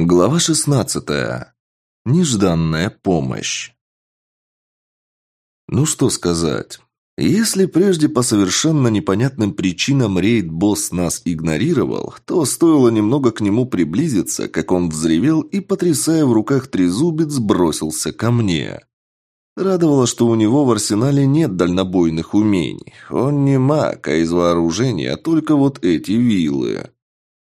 Глава 16. Нежданная помощь. Ну что сказать. Если прежде по совершенно непонятным причинам рейд-босс нас игнорировал, то стоило немного к нему приблизиться, как он взревел и, потрясая в руках трезубец, бросился ко мне. Радовало, что у него в арсенале нет дальнобойных умений. Он не маг, а из вооружения только вот эти вилы.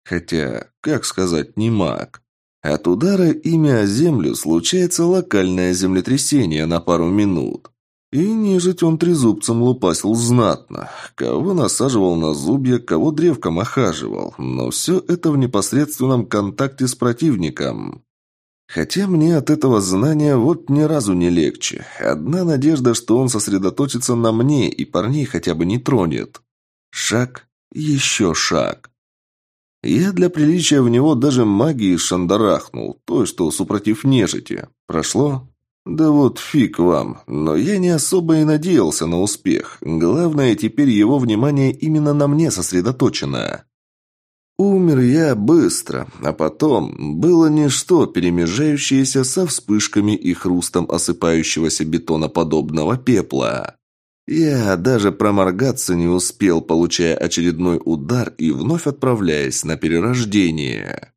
Хотя, как сказать, не маг. От удара имя о землю случается локальное землетрясение на пару минут. И нежить он трезубцем лупасил знатно. Кого насаживал на зубья, кого древком охаживал. Но все это в непосредственном контакте с противником. Хотя мне от этого знания вот ни разу не легче. Одна надежда, что он сосредоточится на мне и парней хотя бы не тронет. Шаг, еще шаг. Я для приличия в него даже магией шандарахнул, той, что супротив нежити. Прошло? Да вот фиг вам, но я не особо и надеялся на успех. Главное, теперь его внимание именно на мне сосредоточено. Умер я быстро, а потом было ничто, перемежающееся со вспышками и хрустом осыпающегося бетоноподобного пепла. Я даже проморгаться не успел, получая очередной удар и вновь отправляясь на перерождение.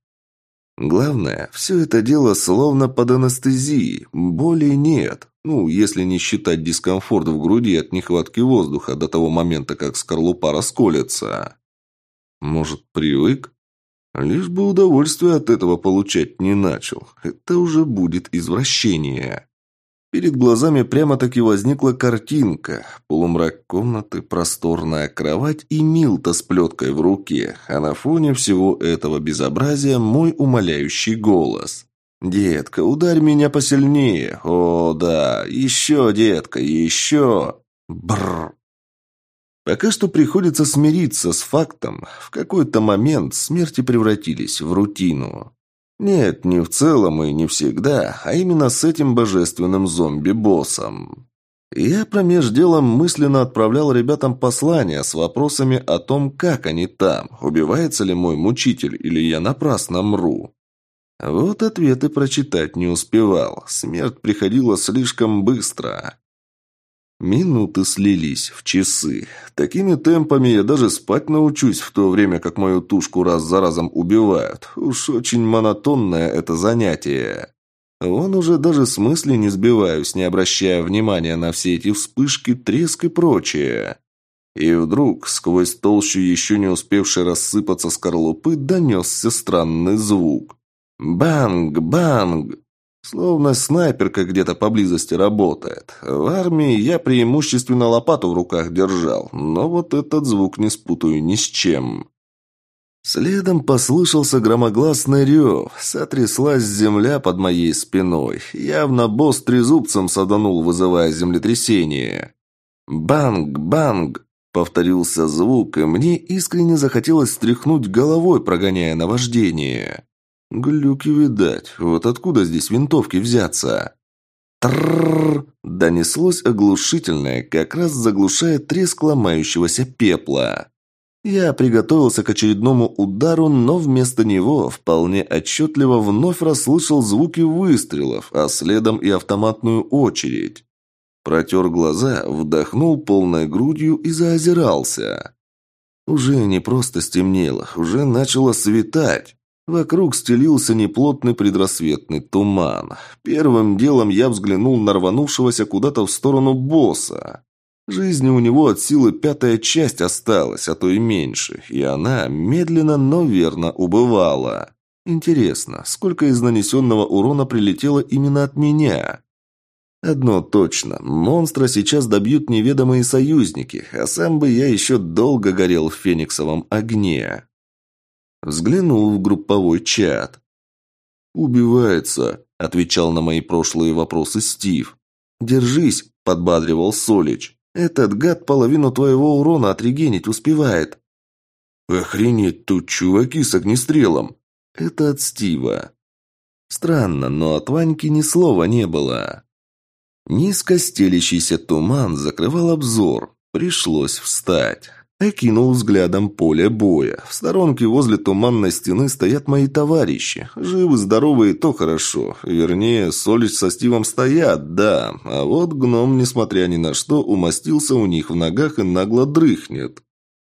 Главное, все это дело словно под анестезией, боли нет. Ну, если не считать дискомфорт в груди от нехватки воздуха до того момента, как скорлупа расколется. Может, привык? Лишь бы удовольствие от этого получать не начал. Это уже будет извращение. Перед глазами прямо-таки возникла картинка. Полумрак комнаты, просторная кровать и Милта с плеткой в руке. А на фоне всего этого безобразия мой умоляющий голос. «Детка, ударь меня посильнее! О, да! Еще, детка, еще!» Бррр. Пока что приходится смириться с фактом. В какой-то момент смерти превратились в рутину. Нет, не в целом и не всегда, а именно с этим божественным зомби-боссом. Я промеж делом мысленно отправлял ребятам послания с вопросами о том, как они там, убивается ли мой мучитель или я напрасно мру. Вот ответы прочитать не успевал, смерть приходила слишком быстро. Минуты слились в часы. Такими темпами я даже спать научусь в то время, как мою тушку раз за разом убивают. Уж очень монотонное это занятие. Он уже даже с мысли не сбиваюсь, не обращая внимания на все эти вспышки, треск и прочее. И вдруг, сквозь толщу еще не успевшей рассыпаться скорлупы, донесся странный звук. «Банг! Банг!» Словно снайперка где-то поблизости работает. В армии я преимущественно лопату в руках держал, но вот этот звук не спутаю ни с чем. Следом послышался громогласный рев, сотряслась земля под моей спиной. Явно босс трезубцем саданул, вызывая землетрясение. «Банг! Банг!» — повторился звук, и мне искренне захотелось стряхнуть головой, прогоняя наваждение. Глюки, видать. Вот откуда здесь винтовки взяться? Тррррр! Донеслось оглушительное, как раз заглушая треск ломающегося пепла. Я приготовился к очередному удару, но вместо него вполне отчетливо вновь расслышал звуки выстрелов, а следом и автоматную очередь. Протер глаза, вдохнул полной грудью и заозирался. Уже не просто стемнело, уже начало светать. Вокруг стелился неплотный предрассветный туман. Первым делом я взглянул на рванувшегося куда-то в сторону босса. Жизни у него от силы пятая часть осталась, а то и меньше, и она медленно, но верно убывала. Интересно, сколько из нанесенного урона прилетело именно от меня? Одно точно, монстра сейчас добьют неведомые союзники, а сам бы я еще долго горел в фениксовом огне. Взглянул в групповой чат. «Убивается», – отвечал на мои прошлые вопросы Стив. «Держись», – подбадривал Солич. «Этот гад половину твоего урона отрегенить успевает». «Охренеть, тут чуваки с огнестрелом!» «Это от Стива». Странно, но от Ваньки ни слова не было. Низко стелящийся туман закрывал обзор. Пришлось встать. Окинул взглядом поле боя. В сторонке возле туманной стены стоят мои товарищи. Живы, здоровы и то хорошо. Вернее, Солич со Стивом стоят, да. А вот гном, несмотря ни на что, умостился у них в ногах и нагло дрыхнет.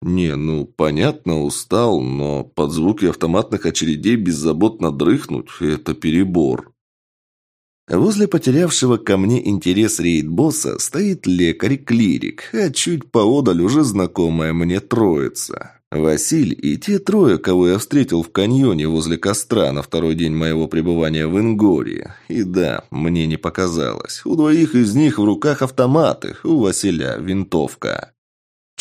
Не, ну, понятно, устал, но под звуки автоматных очередей беззаботно дрыхнуть – это перебор. Возле потерявшего ко мне интерес рейд-босса стоит лекарь-клирик, а чуть поодаль уже знакомая мне троица. Василь и те трое, кого я встретил в каньоне возле костра на второй день моего пребывания в Ингории. И да, мне не показалось. У двоих из них в руках автоматы, у Василя винтовка.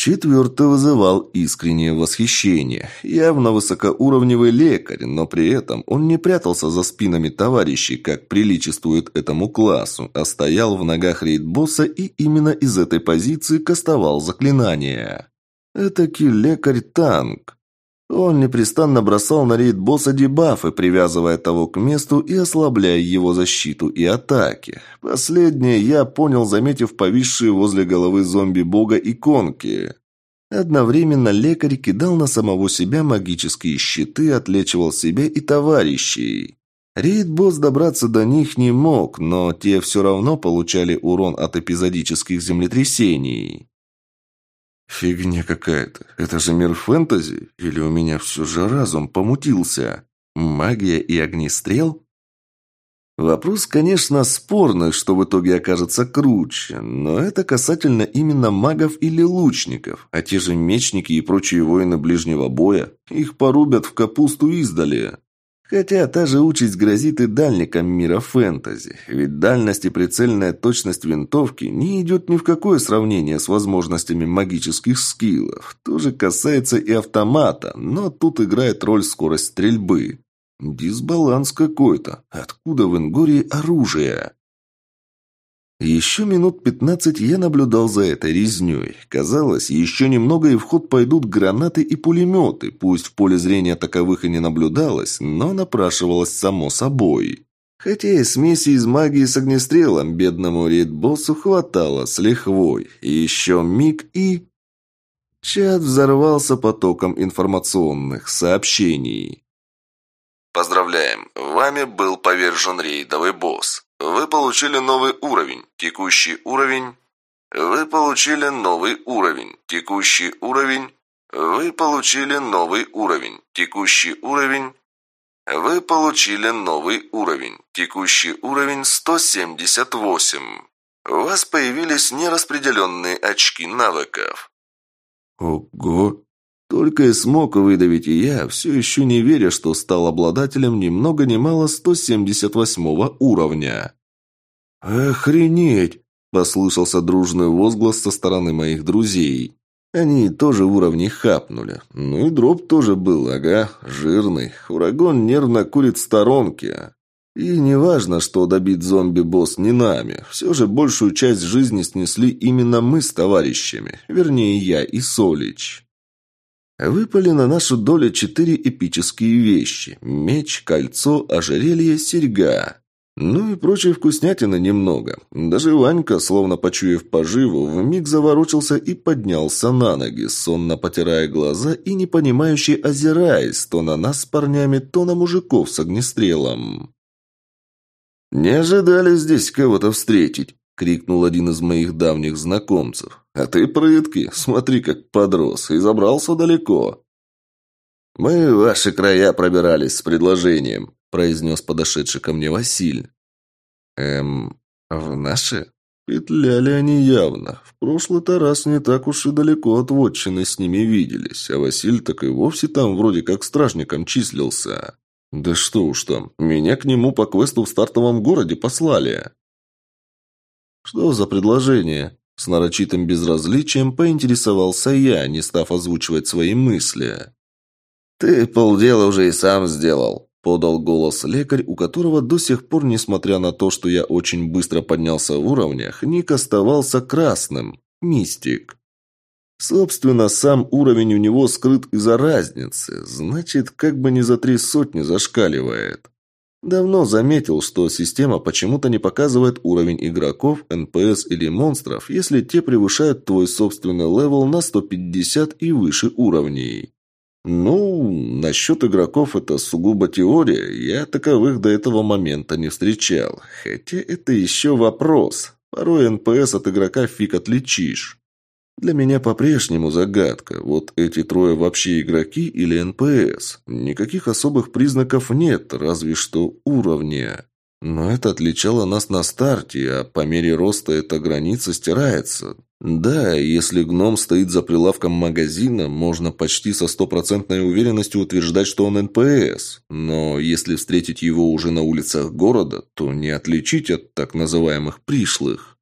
Четвертый вызывал искреннее восхищение. Явно высокоуровневый лекарь, но при этом он не прятался за спинами товарищей, как приличествует этому классу, а стоял в ногах рейд-босса и именно из этой позиции кастовал заклинания. Этакий лекарь-танк. Он непрестанно бросал на рейд босса дебафы, привязывая того к месту и ослабляя его защиту и атаки. Последнее я понял, заметив повисшие возле головы зомби-бога иконки. Одновременно лекарь кидал на самого себя магические щиты, отлечивал себя и товарищей. Рейд-босс добраться до них не мог, но те все равно получали урон от эпизодических землетрясений. Фигня какая-то. Это же мир фэнтези? Или у меня все же разум помутился? Магия и огнестрел? Вопрос, конечно, спорный, что в итоге окажется круче, но это касательно именно магов или лучников, а те же мечники и прочие воины ближнего боя, их порубят в капусту издали. Хотя та же участь грозит и дальникам мира фэнтези, ведь дальность и прицельная точность винтовки не идет ни в какое сравнение с возможностями магических скиллов. То же касается и автомата, но тут играет роль скорость стрельбы. Дисбаланс какой-то. Откуда в Ингории оружие? Еще минут пятнадцать я наблюдал за этой резней. Казалось, еще немного и в ход пойдут гранаты и пулеметы, пусть в поле зрения таковых и не наблюдалось, но напрашивалось само собой. Хотя и смеси из магии с огнестрелом бедному рейд-боссу хватало с лихвой. И еще миг и... Чат взорвался потоком информационных сообщений. Поздравляем, вами был повержен рейдовый босс. Вы получили новый уровень. Текущий уровень. Вы получили новый уровень. Текущий уровень. Вы получили новый уровень. Текущий уровень. Вы получили новый уровень. Текущий уровень 178. У вас появились нераспределенные очки навыков. Ого! Только и смог выдавить и я, все еще не веря, что стал обладателем ни много ни мало 178 уровня. «Охренеть!» – послышался дружный возглас со стороны моих друзей. Они тоже в уровне хапнули. Ну и дроп тоже был, ага, жирный. Урагон нервно курит в сторонке. И неважно, что добить зомби-босс не нами. Все же большую часть жизни снесли именно мы с товарищами. Вернее, я и Солич. Выпали на нашу долю четыре эпические вещи. Меч, кольцо, ожерелье, серьга. Ну и прочей вкуснятины немного. Даже Ванька, словно почуяв поживу, вмиг заворочился и поднялся на ноги, сонно потирая глаза и непонимающе озираясь то на нас с парнями, то на мужиков с огнестрелом. «Не ожидали здесь кого-то встретить», — крикнул один из моих давних знакомцев. «А ты прыткий, смотри, как подрос, и забрался далеко». «Мы в ваши края пробирались с предложением», – произнес подошедший ко мне Василь. «Эм, в наши?» Петляли они явно. В прошлый-то раз не так уж и далеко от вотчины с ними виделись, а Василь так и вовсе там вроде как стражником числился. Да что уж там, меня к нему по квесту в стартовом городе послали. «Что за предложение?» С нарочитым безразличием поинтересовался я, не став озвучивать свои мысли. «Ты полдела уже и сам сделал», – подал голос лекарь, у которого до сих пор, несмотря на то, что я очень быстро поднялся в уровнях, ник оставался красным. Мистик. Собственно, сам уровень у него скрыт из-за разницы. Значит, как бы не за три сотни зашкаливает. Давно заметил, что система почему-то не показывает уровень игроков, НПС или монстров, если те превышают твой собственный левел на 150 и выше уровней. Ну, насчет игроков это сугубо теория, я таковых до этого момента не встречал. Хотя это еще вопрос. Порой НПС от игрока фиг отличишь. Для меня по-прежнему загадка. Вот эти трое вообще игроки или НПС? Никаких особых признаков нет, разве что уровня. Но это отличало нас на старте, а по мере роста эта граница стирается. Да, если гном стоит за прилавком магазина, можно почти со стопроцентной уверенностью утверждать, что он НПС. Но если встретить его уже на улицах города, то не отличить от так называемых пришлых.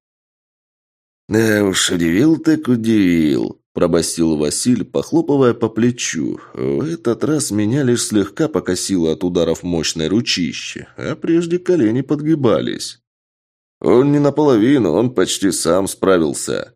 «Да уж, удивил так удивил», – пробасил Василь, похлопывая по плечу. В этот раз меня лишь слегка покосило от ударов мощной ручищи, а прежде колени подгибались. «Он не наполовину, он почти сам справился»,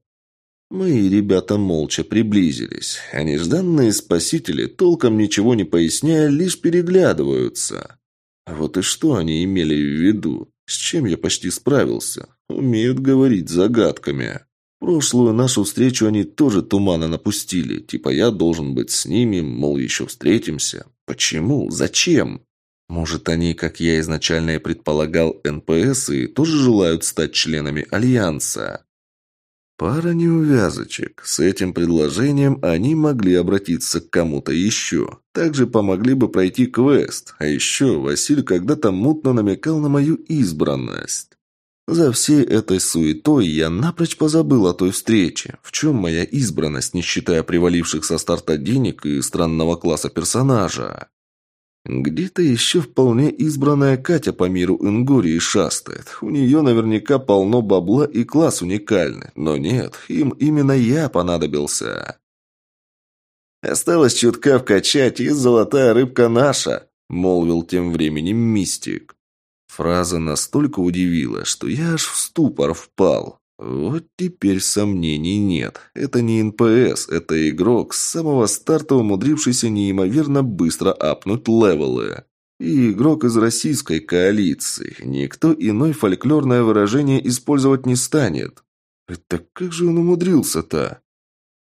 Мои ребята молча приблизились, а нежданные спасители, толком ничего не поясняя, лишь переглядываются. Вот и что они имели в виду? С чем я почти справился? Умеют говорить загадками. Прошлую нашу встречу они тоже тумана напустили, типа я должен быть с ними, мол, еще встретимся. Почему? Зачем? Может, они, как я изначально и предполагал, НПС и тоже желают стать членами Альянса? Пара неувязочек. С этим предложением они могли обратиться к кому-то еще. Также помогли бы пройти квест. А еще Василь когда-то мутно намекал на мою избранность. За всей этой суетой я напрочь позабыл о той встрече. В чем моя избранность, не считая приваливших со старта денег и странного класса персонажа? Где-то еще вполне избранная Катя по миру Ингурии шастает. У нее наверняка полно бабла и класс уникальный. Но нет, им именно я понадобился. «Осталось чутка вкачать, и золотая рыбка наша», — молвил тем временем мистик. Фраза настолько удивила, что я аж в ступор впал. Вот теперь сомнений нет. Это не НПС, это игрок, с самого старта умудрившийся неимоверно быстро апнуть левелы. И игрок из российской коалиции. Никто иной фольклорное выражение использовать не станет. Это как же он умудрился-то?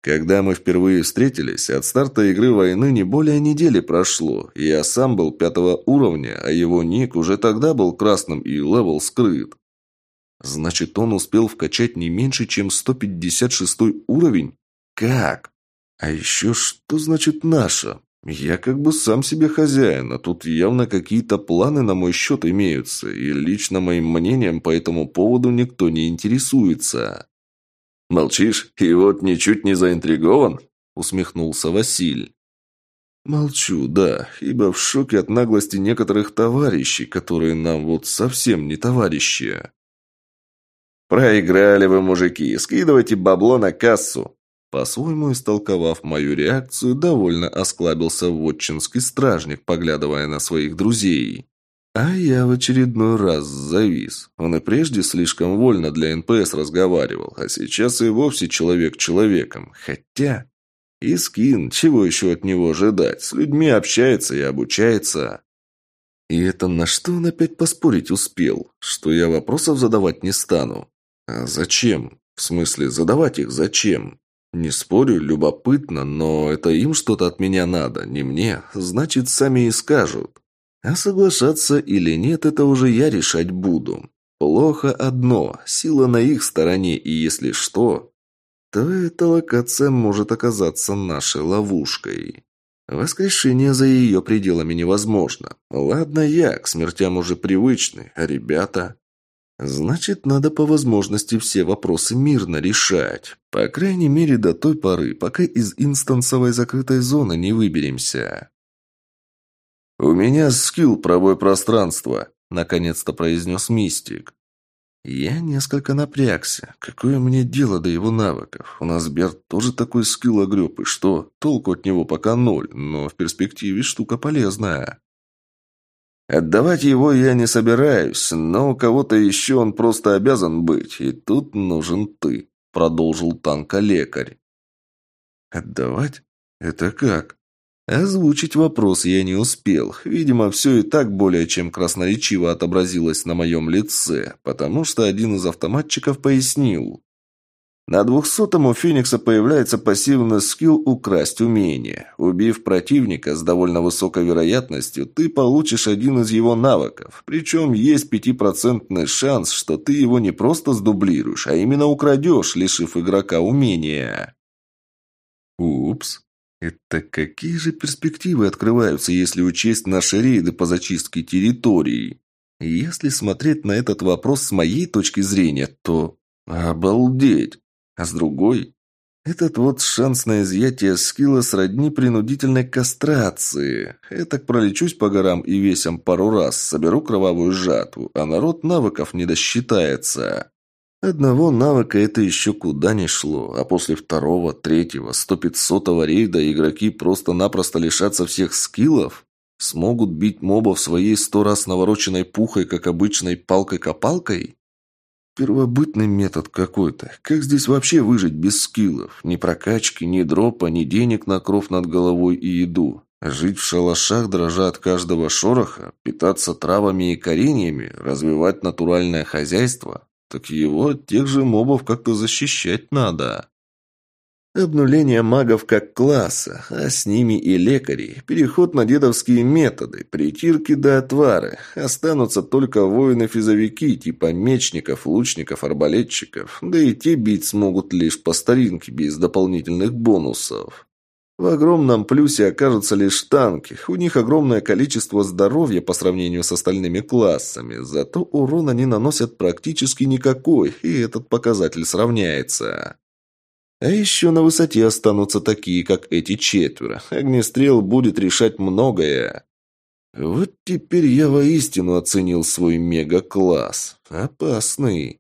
Когда мы впервые встретились, от старта игры войны не более недели прошло. Я сам был пятого уровня, а его ник уже тогда был красным и левел скрыт. Значит, он успел вкачать не меньше, чем 156 уровень? Как? А еще что значит «наша»? Я как бы сам себе хозяин, а тут явно какие-то планы на мой счет имеются, и лично моим мнением по этому поводу никто не интересуется. «Молчишь? И вот ничуть не заинтригован?» – усмехнулся Василь. «Молчу, да, ибо в шоке от наглости некоторых товарищей, которые нам вот совсем не товарищи». «Проиграли вы, мужики, скидывайте бабло на кассу!» По-своему истолковав мою реакцию, довольно осклабился вотчинский стражник, поглядывая на своих друзей. А я в очередной раз завис. Он и прежде слишком вольно для НПС разговаривал, а сейчас и вовсе человек человеком. Хотя... Искин, чего еще от него ожидать? С людьми общается и обучается. И это на что он опять поспорить успел? Что я вопросов задавать не стану. А зачем? В смысле, задавать их зачем? Не спорю, любопытно, но это им что-то от меня надо, не мне. Значит, сами и скажут. А соглашаться или нет, это уже я решать буду. Плохо одно, сила на их стороне, и если что, то эта локация может оказаться нашей ловушкой. Воскрешение за ее пределами невозможно. Ладно, я к смертям уже привычный, а ребята... Значит, надо по возможности все вопросы мирно решать. По крайней мере, до той поры, пока из инстансовой закрытой зоны не выберемся. «У меня скилл пробой пространства», — наконец-то произнес Мистик. Я несколько напрягся. Какое мне дело до его навыков? У нас Берт тоже такой скилл огреб, и что? Толку от него пока ноль, но в перспективе штука полезная. Отдавать его я не собираюсь, но у кого-то еще он просто обязан быть, и тут нужен ты», — продолжил танка лекарь. «Отдавать? Это как?» Озвучить вопрос я не успел. Видимо, все и так более чем красноречиво отобразилось на моем лице, потому что один из автоматчиков пояснил. На двухсотом у Феникса появляется пассивный скилл «Украсть умение». Убив противника с довольно высокой вероятностью, ты получишь один из его навыков. Причем есть пятипроцентный шанс, что ты его не просто сдублируешь, а именно украдешь, лишив игрока умения. Упс. Это какие же перспективы открываются, если учесть наши рейды по зачистке территорий? Если смотреть на этот вопрос с моей точки зрения, то... Обалдеть! А с другой, этот вот шанс на изъятие скилла сродни принудительной кастрации. Этак пролечусь по горам и весям пару раз, соберу кровавую жатву, а народ навыков не досчитается. Одного навыка это еще куда не шло, а после второго, третьего, сто пятьсотого рейда игроки просто-напросто лишатся всех скиллов? Смогут бить мобов своей сто раз навороченной пухой, как обычной палкой-копалкой? Первобытный метод какой-то. Как здесь вообще выжить без скиллов? Ни прокачки, ни дропа, ни денег на кров над головой и еду. Жить в шалашах, дрожа от каждого шороха, питаться травами и кореньями, развивать натуральное хозяйство. Так его от тех же мобов как-то защищать надо. Обнуление магов как класса, а с ними и лекарей, переход на дедовские методы, притирки до отвары. Останутся только воины-физовики типа мечников, лучников, арбалетчиков, да и те бить смогут лишь по старинке, без дополнительных бонусов. В огромном плюсе окажутся лишь танки. У них огромное количество здоровья по сравнению с остальными классами, зато урон они наносят практически никакой, и этот показатель сравняется. А еще на высоте останутся такие, как эти четверо. Огнестрел будет решать многое. Вот теперь я воистину оценил свой мега-класс. Опасный.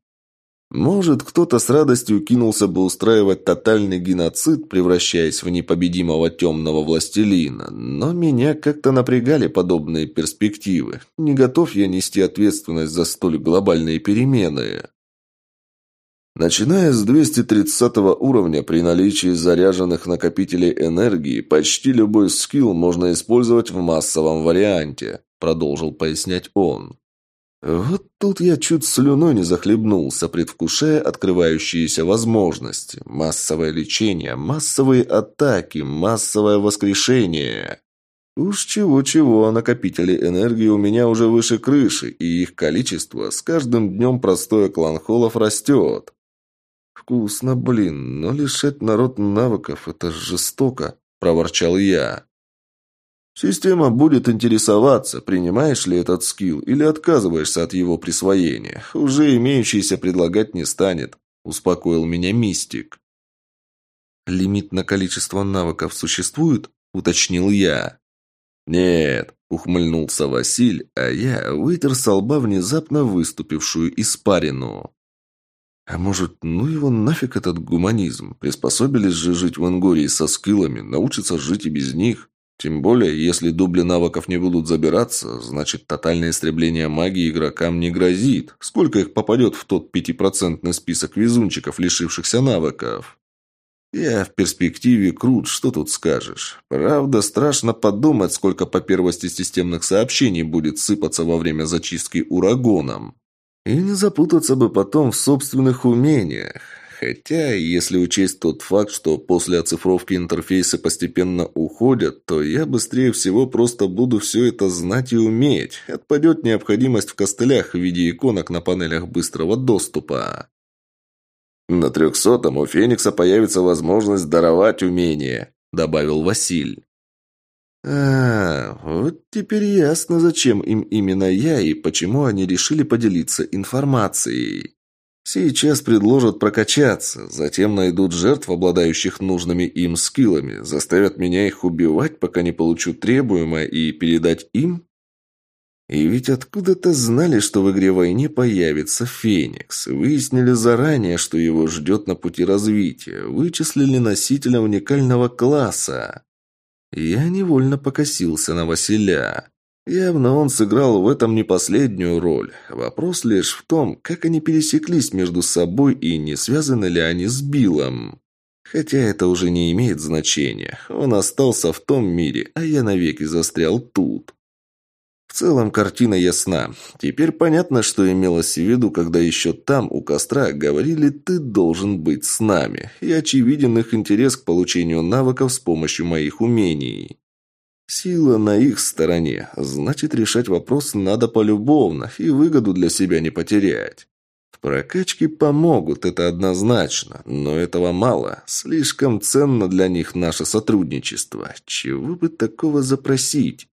Может, кто-то с радостью кинулся бы устраивать тотальный геноцид, превращаясь в непобедимого темного властелина, но меня как-то напрягали подобные перспективы. Не готов я нести ответственность за столь глобальные перемены. Начиная с 230 уровня при наличии заряженных накопителей энергии, почти любой скилл можно использовать в массовом варианте, продолжил пояснять он. Вот тут я чуть слюной не захлебнулся, предвкушая открывающиеся возможности. Массовое лечение, массовые атаки, массовое воскрешение. Уж чего-чего, накопители энергии у меня уже выше крыши, и их количество с каждым днем простое кланхолов растет. «Вкусно, блин, но лишать народ навыков – это жестоко», – проворчал я. «Система будет интересоваться, принимаешь ли этот скилл или отказываешься от его присвоения. Уже имеющийся предлагать не станет», – успокоил меня мистик. «Лимит на количество навыков существует?» – уточнил я. «Нет», – ухмыльнулся Василь, а я вытер со лба внезапно выступившую испарину. А может, ну его нафиг этот гуманизм? Приспособились же жить в Ангории со скиллами, научатся жить и без них. Тем более, если дубли навыков не будут забираться, значит, тотальное истребление магии игрокам не грозит. Сколько их попадет в тот пятипроцентный список везунчиков, лишившихся навыков? Я в перспективе крут, что тут скажешь. Правда, страшно подумать, сколько по первости системных сообщений будет сыпаться во время зачистки урагоном. И не запутаться бы потом в собственных умениях. Хотя, если учесть тот факт, что после оцифровки интерфейсы постепенно уходят, то я быстрее всего просто буду все это знать и уметь. Отпадет необходимость в костылях в виде иконок на панелях быстрого доступа. «На трехсотом у Феникса появится возможность даровать умение», – добавил Василь. А, вот теперь ясно, зачем им именно я и почему они решили поделиться информацией. Сейчас предложат прокачаться, затем найдут жертв, обладающих нужными им скиллами, заставят меня их убивать, пока не получу требуемое, и передать им? И ведь откуда-то знали, что в игре войне появится Феникс. Выяснили заранее, что его ждет на пути развития. Вычислили носителя уникального класса. Я невольно покосился на Василя. Явно он сыграл в этом не последнюю роль. Вопрос лишь в том, как они пересеклись между собой и не связаны ли они с Биллом. Хотя это уже не имеет значения. Он остался в том мире, а я навеки застрял тут. В целом картина ясна. Теперь понятно, что имелось в виду, когда еще там, у костра, говорили «ты должен быть с нами», и очевиден их интерес к получению навыков с помощью моих умений. Сила на их стороне, значит решать вопрос надо полюбовно и выгоду для себя не потерять. В прокачке помогут, это однозначно, но этого мало. Слишком ценно для них наше сотрудничество. Чего бы такого запросить?